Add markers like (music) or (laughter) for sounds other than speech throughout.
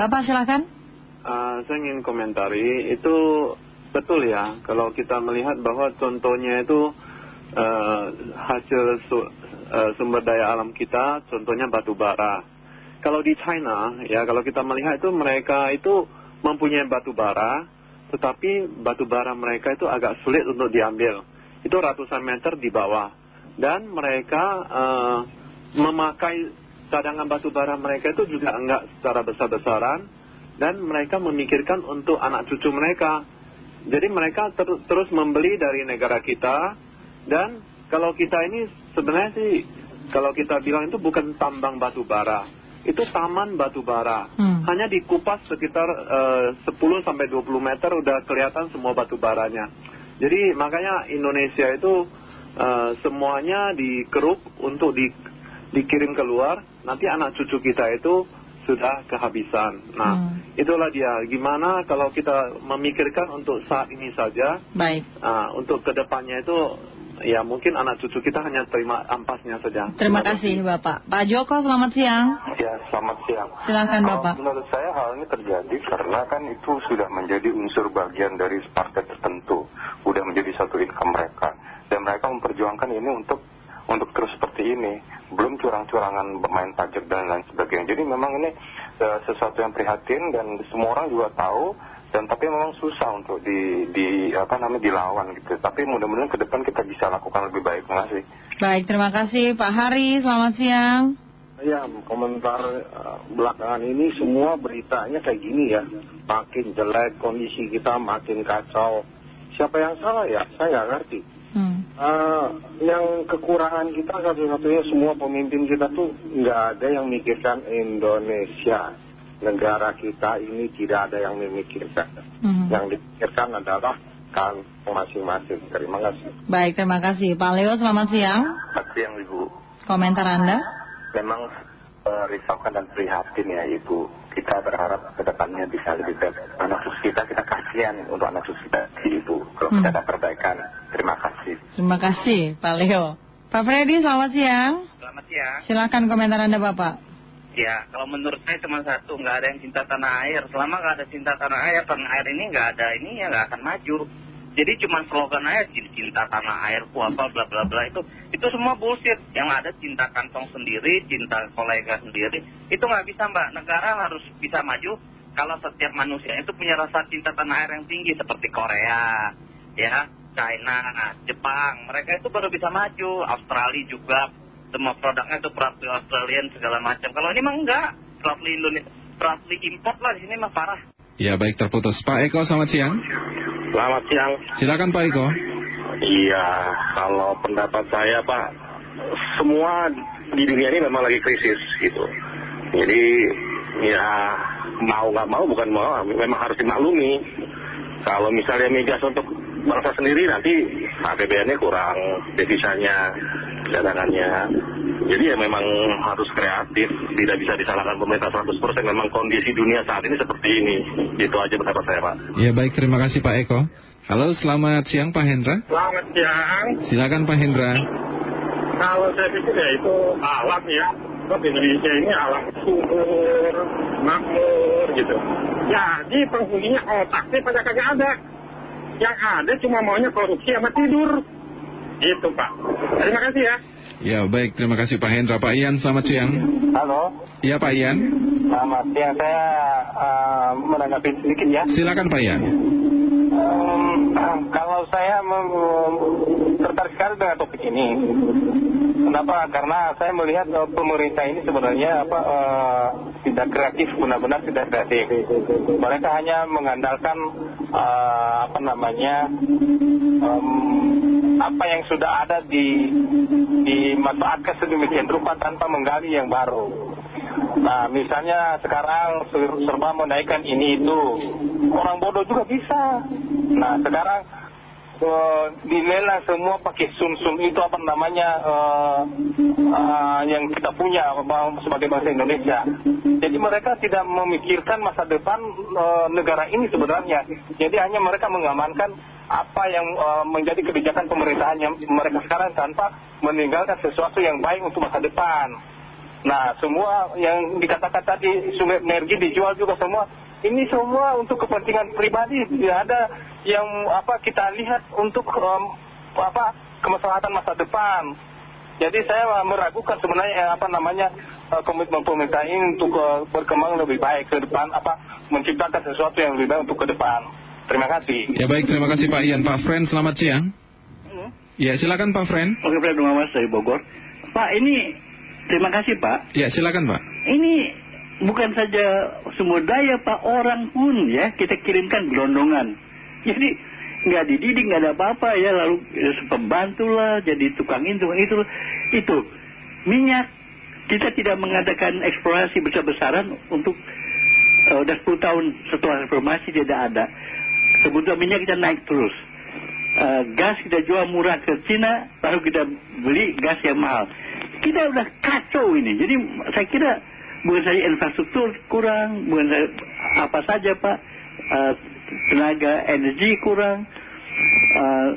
Bapak silakan. Uh, saya ingin komentari, itu betul ya, kalau kita melihat bahwa contohnya itu uh, hasil su, uh, sumber daya alam kita, contohnya batu bara. Kalau di China, ya kalau kita melihat itu mereka itu mempunyai batu bara, tetapi batu bara mereka itu agak sulit untuk diambil. Itu ratusan meter di bawah. Dan mereka uh, memakai cadangan batu bara mereka itu juga enggak secara besar-besaran. Dan mereka memikirkan untuk anak cucu mereka. Jadi mereka ter terus membeli dari negara kita. Dan kalau kita ini sebenarnya sih, kalau kita bilang itu bukan tambang batu bara itu taman batu bara. Hmm. Hanya dikupas sekitar uh, 10 sampai 20 meter udah kelihatan semua batu baranya. Jadi makanya Indonesia itu uh, semuanya dikeruk untuk di, dikirim keluar. Nanti anak cucu kita itu sudah kehabisan. Nah, hmm. itulah dia. Gimana kalau kita memikirkan untuk saat ini saja. Baik. Uh, untuk ke depannya itu ya mungkin anak cucu kita hanya terima ampasnya saja. Terima kasih Bapak. Pak Joko selamat siang. Ya selamat siang. Silakan Bapak. Menurut saya hal ini terjadi karena kan itu sudah menjadi unsur bagian dari partai tertentu, sudah menjadi satu income mereka dan mereka memperjuangkan ini untuk untuk terus seperti ini. Belum curang-curangan bermain pajak dan lain sebagainya. Jadi memang ini uh, sesuatu yang prihatin dan semua orang juga tahu dan tapi memang susah untuk di, di apa namanya dilawan gitu. Tapi mudah-mudahan ke depan kita bisa lakukan lebih baik. Terima kasih. Baik, terima kasih Pak Hari. Selamat siang. Ya, komentar uh, belakangan ini semua beritanya kayak gini ya. Makin jelek kondisi kita, makin kacau. Siapa yang salah ya? Saya nggak ngerti. Uh, yang kekurangan kita satu-satunya semua pemimpin kita tuh nggak ada yang mikirkan Indonesia negara kita ini tidak ada yang memikirkan. -hmm. Yang dipikirkan adalah kan masing-masing. Terima kasih. Baik, terima kasih. Pak Leo, selamat siang. Selamat siang, Ibu. Komentar Anda? Memang uh, risaukan dan prihatin ya, Ibu. Kita berharap ke depannya bisa lebih baik. Anak cucu kita, kita kasihan untuk anak cucu kita, Ibu. Kalau kita hmm. ada perbaikan, terima kasih. Terima kasih, Pak Leo. Pak Freddy, selamat siang. Selamat siang. Silakan komentar Anda, Bapak. Ya, kalau menurut saya cuma satu, nggak ada yang cinta tanah air. Selama nggak ada cinta tanah air, tanah air ini nggak ada ini ya nggak akan maju. Jadi cuma slogan aja cinta tanah air, apa bla bla bla itu itu semua bullshit. Yang ada cinta kantong sendiri, cinta kolega sendiri, itu nggak bisa mbak. Negara harus bisa maju kalau setiap manusia itu punya rasa cinta tanah air yang tinggi seperti Korea, ya, China, Jepang. Mereka itu baru bisa maju. Australia juga semua produknya itu Pratli Australian segala macam. Kalau ini mah enggak, Pratli Indonesia, Pratli import lah di sini mah parah. Ya baik terputus. Pak Eko selamat siang. Selamat siang. Silakan Pak Eko. Iya, kalau pendapat saya Pak, semua di dunia ini memang lagi krisis gitu. Jadi ya mau nggak mau bukan mau, memang harus dimaklumi. Kalau misalnya migas untuk bangsa sendiri nanti APBN-nya kurang, devisanya, cadangannya. Jadi ya memang harus kreatif, tidak bisa disalahkan pemerintah 100%. Memang kondisi dunia saat ini seperti ini. Itu aja pendapat saya Pak. Ya baik, terima kasih Pak Eko. Halo, selamat siang Pak Hendra. Selamat siang. Silakan Pak Hendra. Kalau saya pikir ya itu alam ya. Sebab Indonesia ini alam subur, makmur gitu. Jadi penghuninya otaknya pada kagak ada. Yang ada cuma maunya korupsi sama tidur. Itu Pak. Terima kasih ya. Ya baik, terima kasih Pak Hendra. Pak Ian, selamat siang. Halo. Iya Pak Ian. Selamat siang, saya uh, menanggapi sedikit ya. Silakan Pak Ian. Um, kalau saya tertarik sekali dengan topik ini. Kenapa? Karena saya melihat uh, pemerintah ini sebenarnya apa, uh, tidak kreatif, benar-benar tidak kreatif. Mereka hanya mengandalkan uh, apa namanya apa yang sudah ada di dimanfaatkan sedemikian rupa tanpa menggali yang baru. Nah, misalnya sekarang serba menaikkan ini itu, orang bodoh juga bisa. Nah, sekarang dilelang semua pakai sum-sum itu apa namanya uh, yang kita punya sebagai bangsa Indonesia. Jadi mereka tidak memikirkan masa depan negara ini sebenarnya. Jadi hanya mereka mengamankan apa yang uh, menjadi kebijakan pemerintahannya mereka sekarang tanpa meninggalkan sesuatu yang baik untuk masa depan. Nah, semua yang dikatakan tadi sumber energi dijual juga semua. Ini semua untuk kepentingan pribadi. Tidak ada yang apa kita lihat untuk apa kemaslahatan masa depan. Jadi saya meragukan sebenarnya eh, apa namanya eh, komitmen pemerintah ini untuk eh, berkembang lebih baik ke depan, apa menciptakan sesuatu yang lebih baik untuk ke depan. Terima kasih. Ya baik, terima kasih Pak Ian. Pak Friend, selamat siang. Hmm? Ya, silakan Pak Friend. Oke, Pak Mas dari Bogor. Pak, ini Terima kasih Pak. Ya silakan Pak. Ini bukan saja sumber daya Pak, orang pun ya kita kirimkan gelondongan. Jadi nggak dididik, nggak ada apa-apa ya, lalu ya, pembantu lah, jadi tukang itu, itu, itu. Minyak, kita tidak mengadakan eksplorasi besar-besaran untuk uh, udah 10 tahun setelah reformasi tidak ada. Kebutuhan minyak kita naik terus. Uh, gas kita jual murah ke Cina, lalu kita beli gas yang mahal kita udah kacau ini. Jadi saya kira bukan saja infrastruktur kurang, bukan saja apa saja Pak, uh, tenaga energi kurang, uh,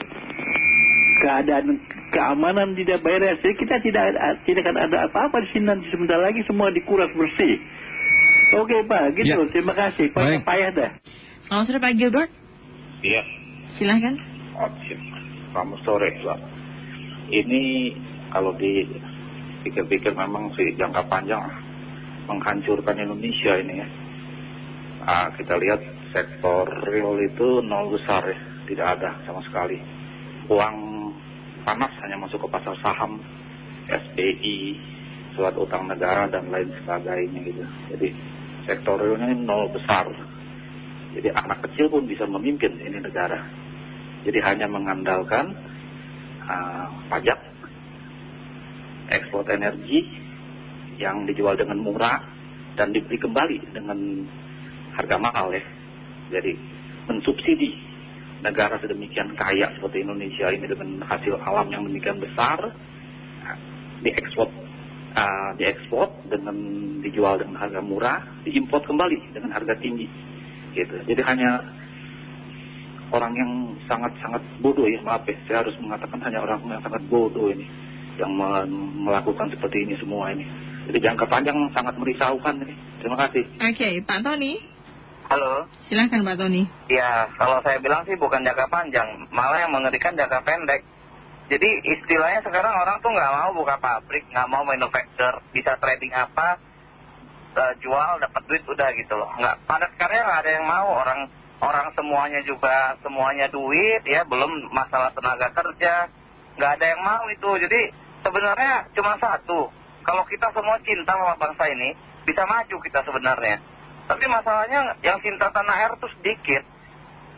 keadaan keamanan tidak beres. Jadi kita tidak tidak akan ada apa-apa di sini nanti sebentar lagi semua dikuras bersih. Oke Pak, gitu. Ya. Terima kasih. Pak payah dah. Selamat sore Pak Gilbert. Iya. Silahkan. Oh, Selamat sore Pak. Ini kalau di pikir-pikir memang sih jangka panjang menghancurkan Indonesia ini ya. Nah, kita lihat sektor real itu nol besar ya, tidak ada sama sekali. Uang panas hanya masuk ke pasar saham, SBI, surat utang negara dan lain sebagainya gitu. Jadi sektor realnya ini nol besar. Jadi anak kecil pun bisa memimpin ini negara. Jadi hanya mengandalkan uh, pajak ekspor energi yang dijual dengan murah dan dibeli kembali dengan harga mahal ya. Jadi mensubsidi negara sedemikian kaya seperti Indonesia ini dengan hasil alam yang demikian besar diekspor uh, diekspor dengan dijual dengan harga murah diimpor kembali dengan harga tinggi gitu jadi hanya orang yang sangat-sangat bodoh ya maaf ya saya harus mengatakan hanya orang yang sangat bodoh ini yang melakukan seperti ini semua ini. Jadi jangka panjang sangat merisaukan ini. Terima kasih. Oke, okay, Pak Tony. Halo. Silahkan Pak Tony. Ya, kalau saya bilang sih bukan jangka panjang, malah yang mengerikan jangka pendek. Jadi istilahnya sekarang orang tuh nggak mau buka pabrik, nggak mau manufacture, bisa trading apa, uh, jual dapat duit udah gitu loh. Nggak, pada sekarang nggak ada yang mau orang orang semuanya juga semuanya duit ya, belum masalah tenaga kerja, nggak ada yang mau itu. Jadi sebenarnya cuma satu. Kalau kita semua cinta sama bangsa ini, bisa maju kita sebenarnya. Tapi masalahnya yang cinta tanah air itu sedikit.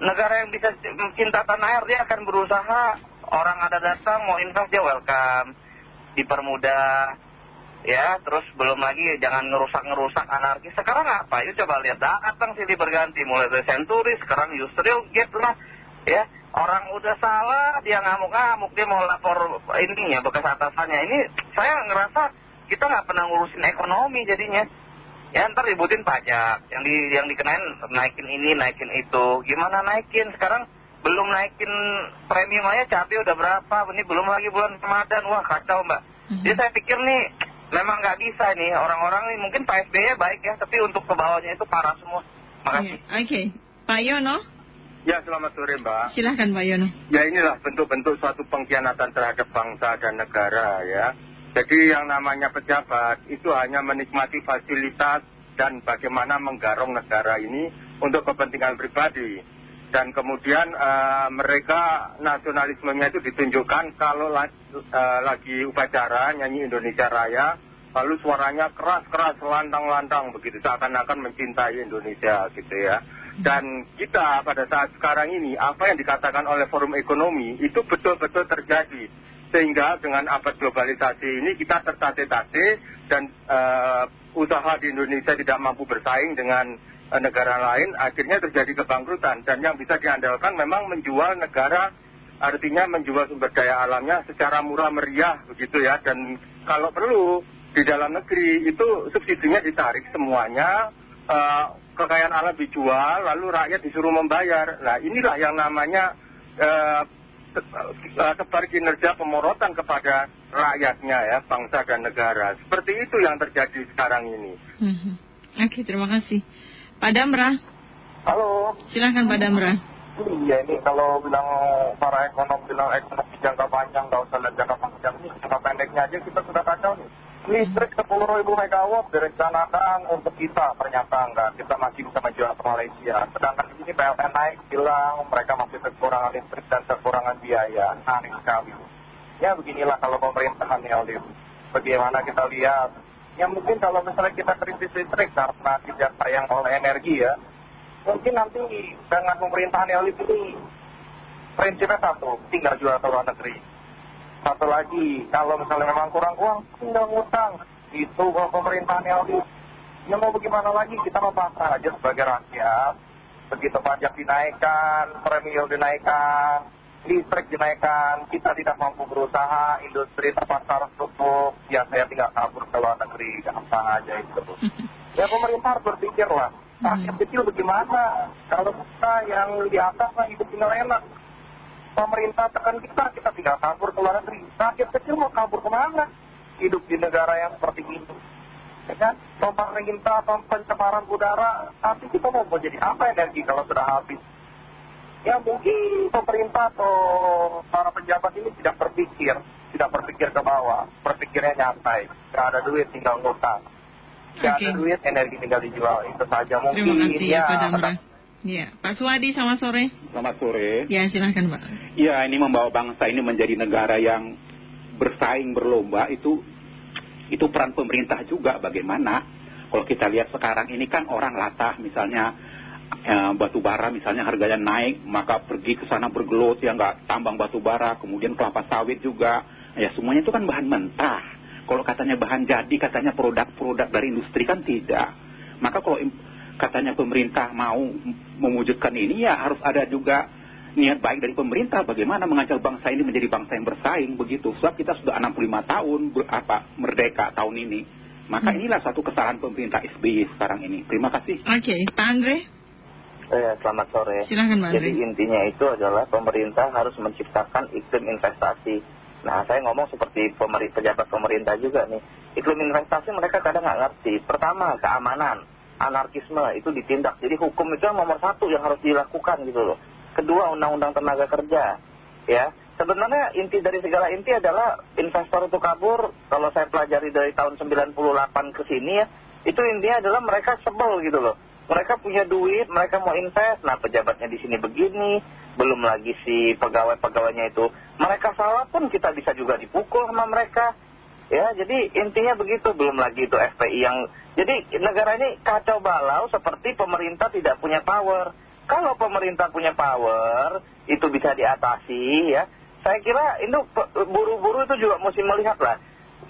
Negara yang bisa cinta tanah air, dia akan berusaha, orang ada datang, mau invest, dia welcome. Dipermudah, ya. Terus belum lagi jangan ngerusak-ngerusak anarkis sekarang apa? Yuk coba lihat. Datang sini berganti mulai dari Century sekarang Yusril Gate lah ya. Orang udah salah dia ngamuk-ngamuk dia mau lapor ininya bekas atasannya. Ini saya ngerasa kita nggak pernah ngurusin ekonomi jadinya. Ya ntar ributin pajak. Yang di yang dikenain naikin ini naikin itu. Gimana naikin? Sekarang belum naikin premium aja cabai udah berapa? Ini belum lagi bulan Ramadan. Wah kacau mbak. -hmm. jadi saya pikir nih memang nggak bisa nih. Orang-orang nih mungkin Pak SBY baik ya tapi untuk ke bawahnya itu parah semua. Makasih. Oke. Okay. Pak Yono? Ya, selamat sore Mbak. Silahkan Pak Yono. Ya inilah bentuk-bentuk suatu pengkhianatan terhadap bangsa dan negara ya. Jadi yang namanya pejabat itu hanya menikmati fasilitas dan bagaimana menggarong negara ini untuk kepentingan pribadi. Dan kemudian uh, mereka nasionalismenya itu ditunjukkan kalau uh, lagi upacara nyanyi Indonesia Raya, lalu suaranya keras-keras, lantang-lantang begitu, seakan-akan mencintai Indonesia gitu ya. Dan kita pada saat sekarang ini, apa yang dikatakan oleh forum ekonomi itu betul-betul terjadi. Sehingga dengan abad globalisasi ini kita tertate-tate dan uh, usaha di Indonesia tidak mampu bersaing dengan uh, negara lain, akhirnya terjadi kebangkrutan. Dan yang bisa diandalkan memang menjual negara, artinya menjual sumber daya alamnya secara murah meriah begitu ya. Dan kalau perlu di dalam negeri itu subsidinya ditarik semuanya, uh, kekayaan alam dijual, lalu rakyat disuruh membayar. Nah inilah yang namanya eh, tebar kinerja pemorotan kepada rakyatnya ya, bangsa dan negara. Seperti itu yang terjadi sekarang ini. Mhm. Oke, terima kasih. Pak Damra, Halo. silahkan Pak Damra. Iya ini kalau bilang para ekonom bilang ekonomi jangka panjang nggak usah lihat jangka panjang ini jangka pendeknya aja kita sudah kacau nih. Listrik 10 ribu megawatt direncanakan untuk kita ternyata enggak kita masih bisa menjual ke Malaysia. Sedangkan di sini PLN naik bilang mereka masih kekurangan listrik dan kekurangan biaya. Aneh sekali. Ya beginilah kalau pemerintahan ya Olim. Bagaimana kita lihat. Ya mungkin kalau misalnya kita krisis listrik karena tidak sayang oleh energi ya mungkin nanti dengan pemerintahan elit ini prinsipnya satu, tinggal jual ke luar negeri. Satu lagi, kalau misalnya memang kurang uang, tinggal ngutang. Itu kalau pemerintahan elit. Ya mau bagaimana lagi, kita mau pasrah aja sebagai rakyat. Begitu pajak dinaikkan, premium dinaikkan, listrik dinaikkan, kita tidak mampu berusaha, industri terpaksa harus tutup, ya saya tinggal kabur ke luar negeri, gampang aja itu. (laughs) Ya pemerintah harus berpikir lah, rakyat kecil bagaimana? Kalau kita yang di atas lah hidup tinggal enak. Pemerintah tekan kita, kita tinggal kabur ke luar negeri. Rakyat kecil mau kabur ke mana? Hidup di negara yang seperti ini. Ya kan? Pemerintah, pencemaran udara, nanti kita mau jadi apa energi kalau sudah habis? Ya mungkin pemerintah atau para pejabat ini tidak berpikir, tidak berpikir ke bawah, berpikirnya nyantai. Gak ada duit tinggal ngutang. Gak ada duit energi tinggal dijual. Itu saja mungkin. Terima kasih ya. Ya, Pak Suwadi, selamat sore. Selamat sore. Ya, silahkan Pak. Ya, ini membawa bangsa ini menjadi negara yang bersaing berlomba itu itu peran pemerintah juga bagaimana. Kalau kita lihat sekarang ini kan orang latah misalnya eh, batu bara misalnya harganya naik maka pergi ke sana bergelut ya nggak tambang batu bara kemudian kelapa sawit juga ya semuanya itu kan bahan mentah. Kalau katanya bahan jadi katanya produk-produk dari industri kan tidak. Maka kalau katanya pemerintah mau mewujudkan ini ya harus ada juga niat baik dari pemerintah bagaimana mengajak bangsa ini menjadi bangsa yang bersaing begitu sebab kita sudah 65 tahun ber- apa merdeka tahun ini maka inilah satu kesalahan pemerintah SBY sekarang ini terima kasih Oke, Pak Andre, Eh, selamat sore. silahkan Pak Andre. Jadi intinya itu adalah pemerintah harus menciptakan iklim investasi. Nah, saya ngomong seperti pejabat pemerintah juga nih. Iklim investasi mereka kadang nggak ngerti. Pertama, keamanan, anarkisme itu ditindak. Jadi hukum itu yang nomor satu yang harus dilakukan gitu loh. Kedua, undang-undang tenaga kerja. Ya, sebenarnya inti dari segala inti adalah investor itu kabur. Kalau saya pelajari dari tahun 98 ke sini ya, itu intinya adalah mereka sebel gitu loh. Mereka punya duit, mereka mau invest. Nah, pejabatnya di sini begini, belum lagi si pegawai-pegawainya itu. Mereka salah pun kita bisa juga dipukul sama mereka. Ya, jadi intinya begitu. Belum lagi itu FPI yang... Jadi negara ini kacau balau seperti pemerintah tidak punya power. Kalau pemerintah punya power, itu bisa diatasi ya. Saya kira itu buru-buru itu juga mesti melihat lah.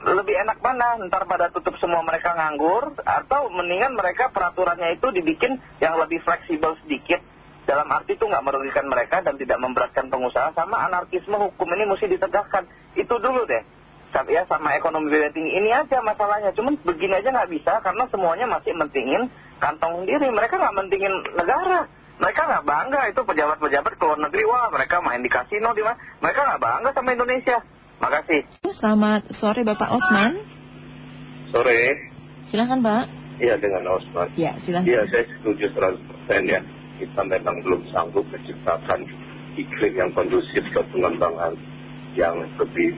Lebih enak mana ntar pada tutup semua mereka nganggur atau mendingan mereka peraturannya itu dibikin yang lebih fleksibel sedikit dalam arti itu nggak merugikan mereka dan tidak memberatkan pengusaha sama anarkisme hukum ini mesti ditegakkan itu dulu deh ya sama ekonomi biaya tinggi ini aja masalahnya cuman begini aja nggak bisa karena semuanya masih mentingin kantong sendiri mereka nggak mentingin negara mereka nggak bangga itu pejabat-pejabat ke luar negeri wah mereka main di kasino di mana mereka nggak bangga sama Indonesia makasih Selamat sore Bapak Osman. Sore, Silahkan Pak. iya dengan Osman. Ya, silahkan. Iya, saya setuju 100% ya. Kita memang belum sanggup menciptakan iklim yang kondusif ke pengembangan yang lebih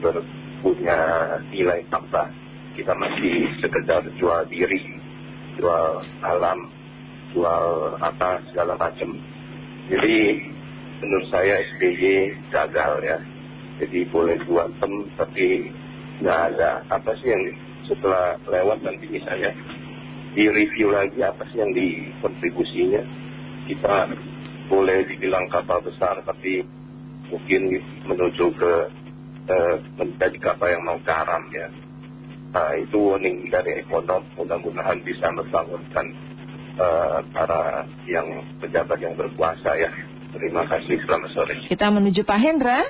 berpunya nilai tambah. Kita masih sekedar jual diri, jual alam, jual apa segala macam. Jadi menurut saya SBY gagal ya. Jadi boleh buat tem, tapi nggak ada apa sih yang setelah lewat nanti misalnya di review lagi apa sih yang di kontribusinya kita boleh dibilang kapal besar tapi mungkin menuju ke menjadi kapal yang mau garam ya nah itu warning dari ekonom mudah-mudahan bisa membangunkan eh, para yang pejabat yang berkuasa ya terima kasih selamat sore Kita menuju Pak Hendra.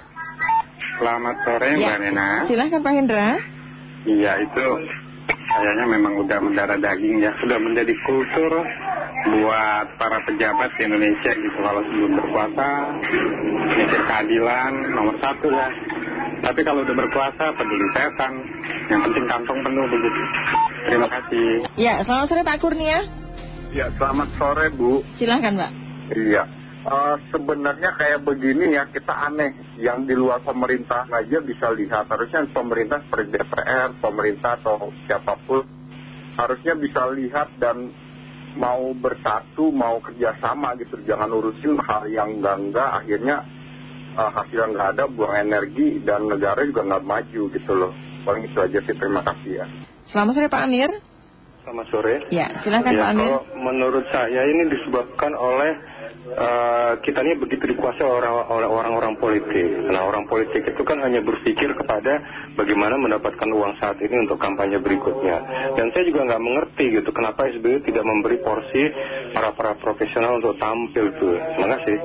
Selamat sore Ya. Mbak Nena. Silahkan Pak Hendra. Iya itu kayaknya memang udah mendarah daging ya. Sudah menjadi kultur buat para pejabat di Indonesia gitu kalau sebelum berkuasa mikir keadilan nomor satu ya tapi kalau udah berkuasa peduli setan yang penting kantong penuh begitu terima kasih Ya, selamat sore Pak Kurnia. Ya, selamat sore Bu. Silahkan Pak. Iya. Eh, sebenarnya kayak begini ya, kita aneh. Yang di luar pemerintah aja bisa lihat. Harusnya pemerintah seperti DPR, pemerintah atau siapa pun. Harusnya bisa lihat dan mau bersatu, mau kerjasama gitu. Jangan urusin hal yang enggak-enggak. Akhirnya hasil yang nggak ada, buang energi. Dan negara juga nggak maju gitu loh. Paling itu aja sih, terima kasih ya. Selamat sore Pak Amir. Selamat sore. Ya, silahkan Ya, Pak Amir. Kalau menurut saya ini disebabkan oleh eh, kita ini begitu dikuasai oleh oleh orang-orang politik. Nah, orang politik itu kan hanya berpikir kepada bagaimana mendapatkan uang saat ini untuk kampanye berikutnya. Dan saya juga nggak mengerti gitu, kenapa SBY tidak memberi porsi para para profesional untuk tampil tuh. Terima kasih.